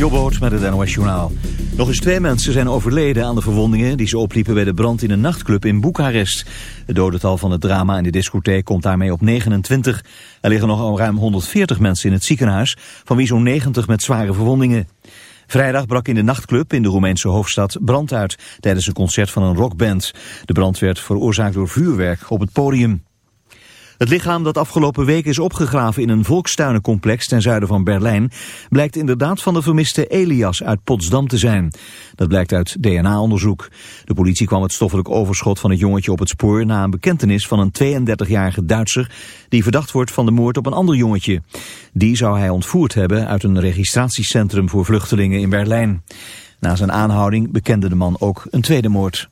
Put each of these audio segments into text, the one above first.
Jobboot met het NOS Journaal. Nog eens twee mensen zijn overleden aan de verwondingen die ze opliepen bij de brand in een nachtclub in Boekarest. Het dodental van het drama in de discotheek komt daarmee op 29. Er liggen nog al ruim 140 mensen in het ziekenhuis, van wie zo'n 90 met zware verwondingen. Vrijdag brak in de nachtclub in de Roemeense hoofdstad brand uit tijdens een concert van een rockband. De brand werd veroorzaakt door vuurwerk op het podium. Het lichaam dat afgelopen week is opgegraven in een volkstuinencomplex ten zuiden van Berlijn blijkt inderdaad van de vermiste Elias uit Potsdam te zijn. Dat blijkt uit DNA-onderzoek. De politie kwam het stoffelijk overschot van het jongetje op het spoor na een bekentenis van een 32-jarige Duitser die verdacht wordt van de moord op een ander jongetje. Die zou hij ontvoerd hebben uit een registratiecentrum voor vluchtelingen in Berlijn. Na zijn aanhouding bekende de man ook een tweede moord.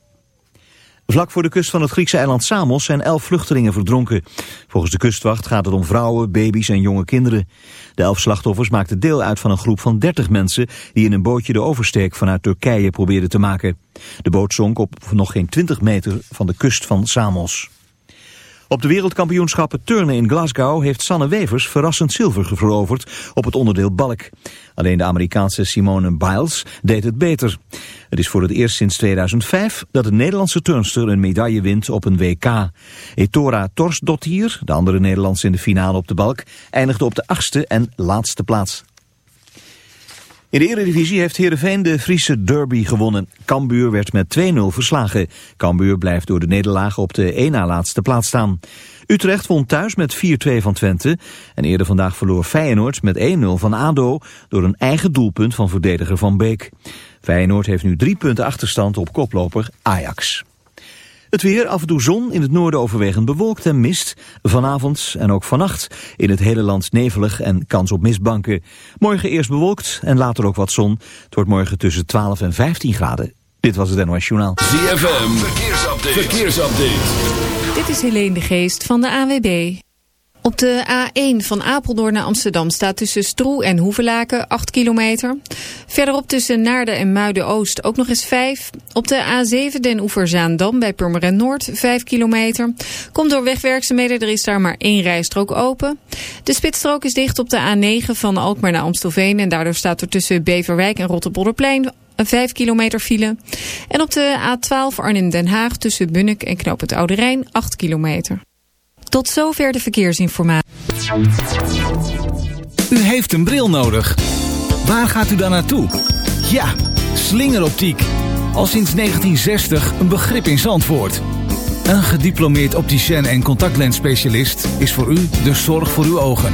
Vlak voor de kust van het Griekse eiland Samos zijn elf vluchtelingen verdronken. Volgens de kustwacht gaat het om vrouwen, baby's en jonge kinderen. De elf slachtoffers maakten deel uit van een groep van 30 mensen... die in een bootje de oversteek vanuit Turkije probeerden te maken. De boot zonk op nog geen 20 meter van de kust van Samos. Op de wereldkampioenschappen turnen in Glasgow heeft Sanne Wevers verrassend zilver veroverd op het onderdeel balk. Alleen de Amerikaanse Simone Biles deed het beter. Het is voor het eerst sinds 2005 dat een Nederlandse turnster een medaille wint op een WK. Etora Torsdottir, de andere Nederlandse in de finale op de balk, eindigde op de achtste en laatste plaats. In de Eredivisie heeft Heerenveen de Friese derby gewonnen. Cambuur werd met 2-0 verslagen. Cambuur blijft door de nederlagen op de 1 na laatste plaats staan. Utrecht won thuis met 4-2 van Twente. En eerder vandaag verloor Feyenoord met 1-0 van ADO... door een eigen doelpunt van verdediger Van Beek. Feyenoord heeft nu drie punten achterstand op koploper Ajax. Het weer, af en toe zon, in het noorden overwegend bewolkt en mist. Vanavond en ook vannacht in het hele land nevelig en kans op mistbanken. Morgen eerst bewolkt en later ook wat zon. Het wordt morgen tussen 12 en 15 graden. Dit was het NOS Journaal. ZFM, verkeersupdate. verkeersupdate. Dit is Helene de Geest van de AWB. Op de A1 van Apeldoorn naar Amsterdam staat tussen Stroe en Hoevelaken 8 kilometer. Verderop tussen Naarden en Muiden-Oost ook nog eens 5. Op de A7 Den Oeverzaandam bij Purmerend Noord 5 kilometer. Komt door wegwerkzaamheden, er is daar maar één rijstrook open. De spitsstrook is dicht op de A9 van Alkmaar naar Amstelveen. En daardoor staat er tussen Beverwijk en Rotterpolderplein een 5 kilometer file. En op de A12 Arnhem-Den Haag tussen Bunnik en Knoop het Oude Rijn 8 kilometer. Tot zover de verkeersinformatie. U heeft een bril nodig. Waar gaat u dan naartoe? Ja, slingeroptiek. Al sinds 1960 een begrip in Zandvoort. Een gediplomeerd opticien en contactlensspecialist is voor u de zorg voor uw ogen.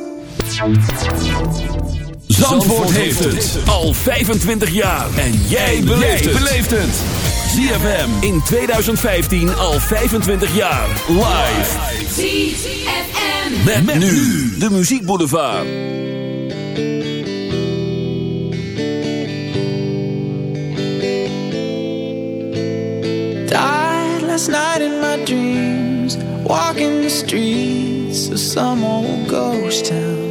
Zandvoort heeft het al 25 jaar. En jij beleeft het. ZFM in 2015 al 25 jaar. Live. ZFM. Met, nu de Muziek Boulevard. Died last night in my dreams. Walking streets of some old ghost town.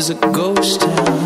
Is a ghost town.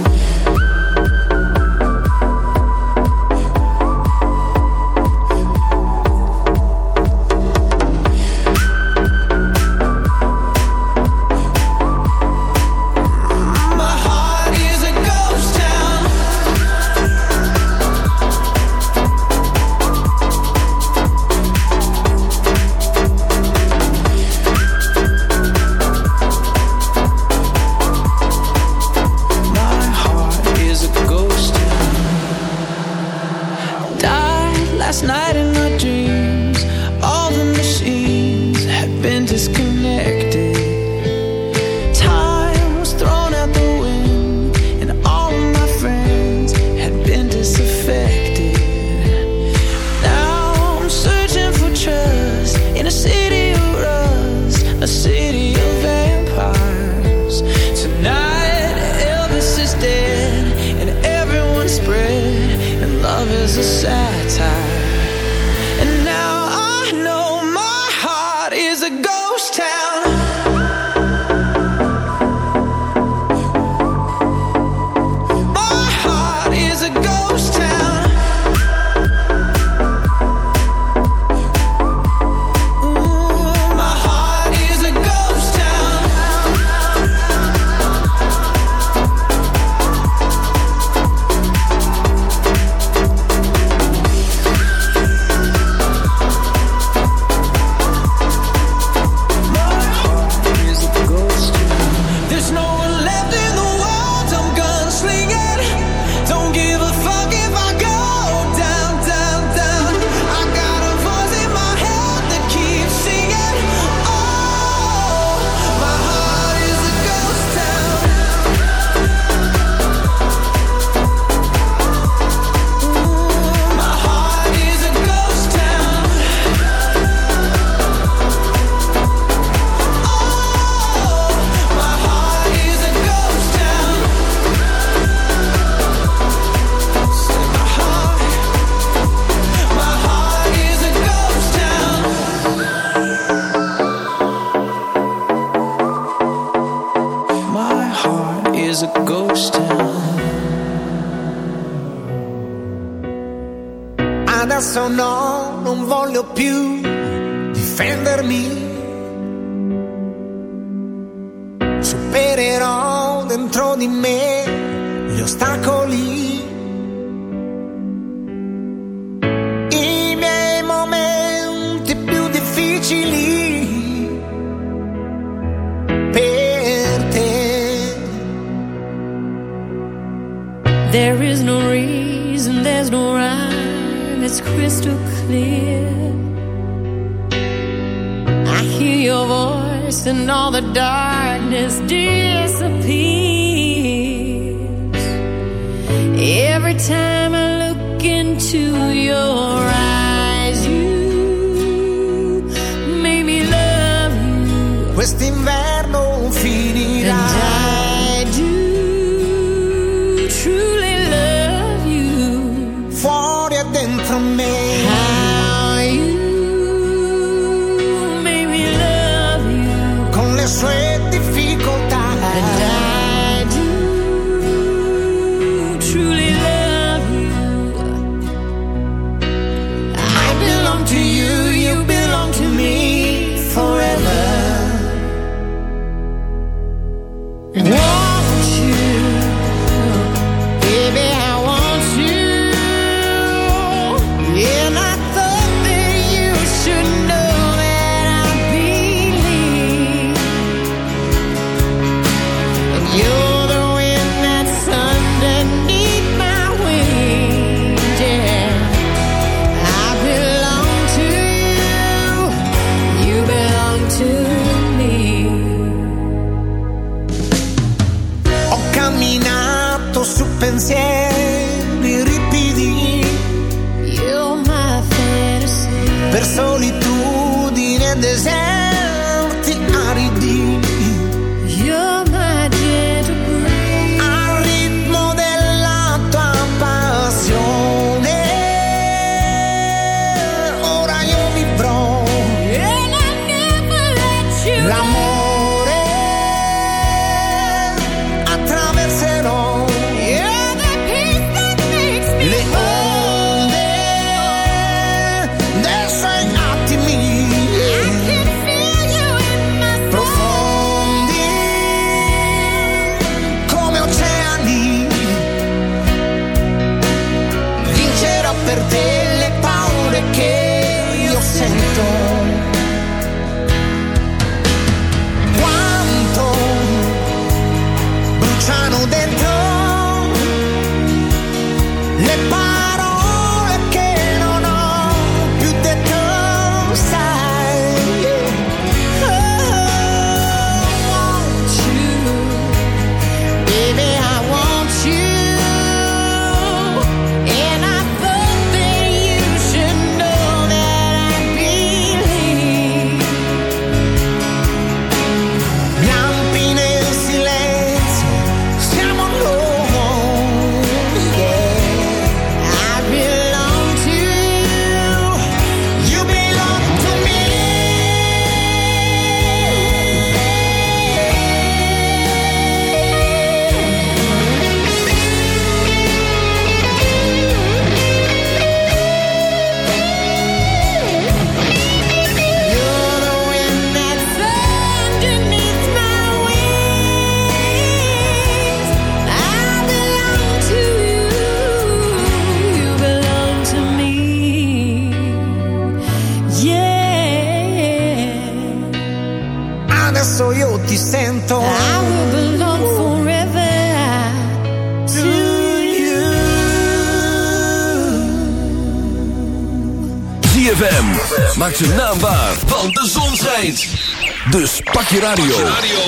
Dus pak je radio.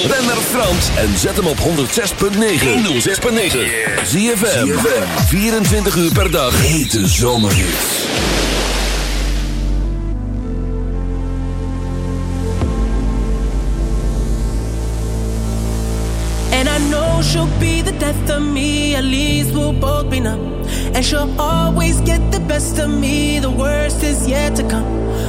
Ben naar Frans en zet hem op 106.9. 106.9. ZFM. 24 uur per dag. Hete zomerhits. And I know she'll be the death of me, at least we'll both be numb. And she'll always get the best of me, the worst is yet to come.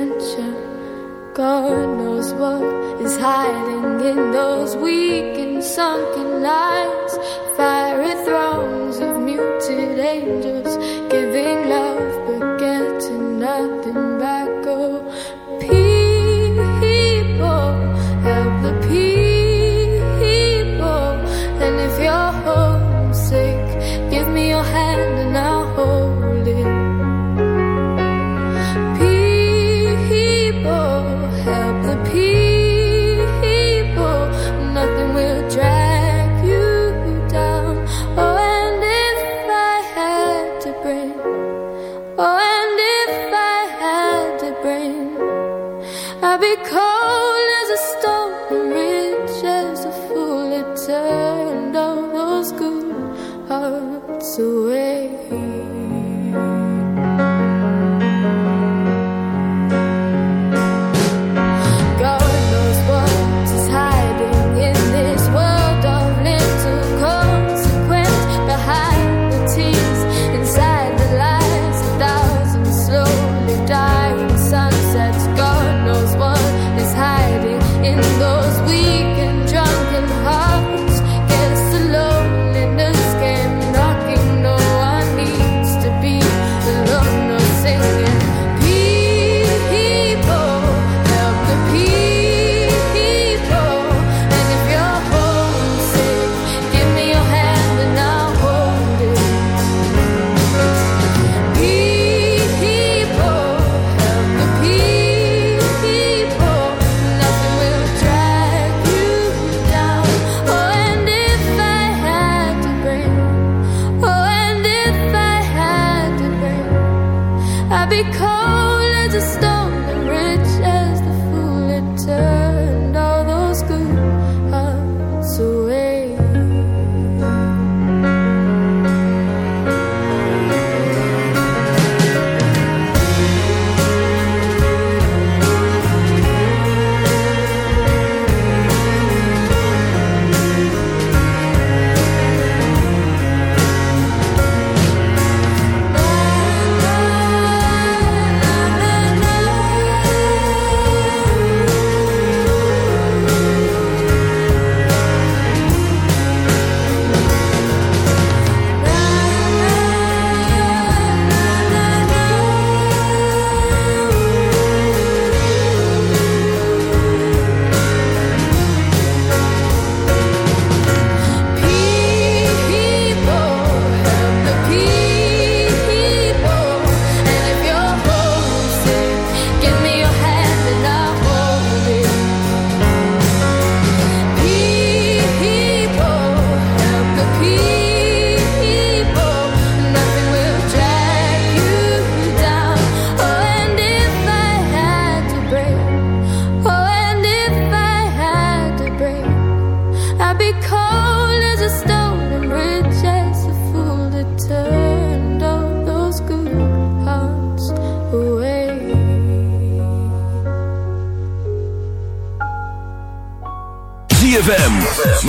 adventure. God knows what is hiding in those weak and sunken eyes.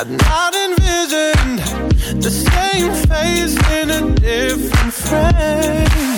I'd not envisioned the same face in a different frame.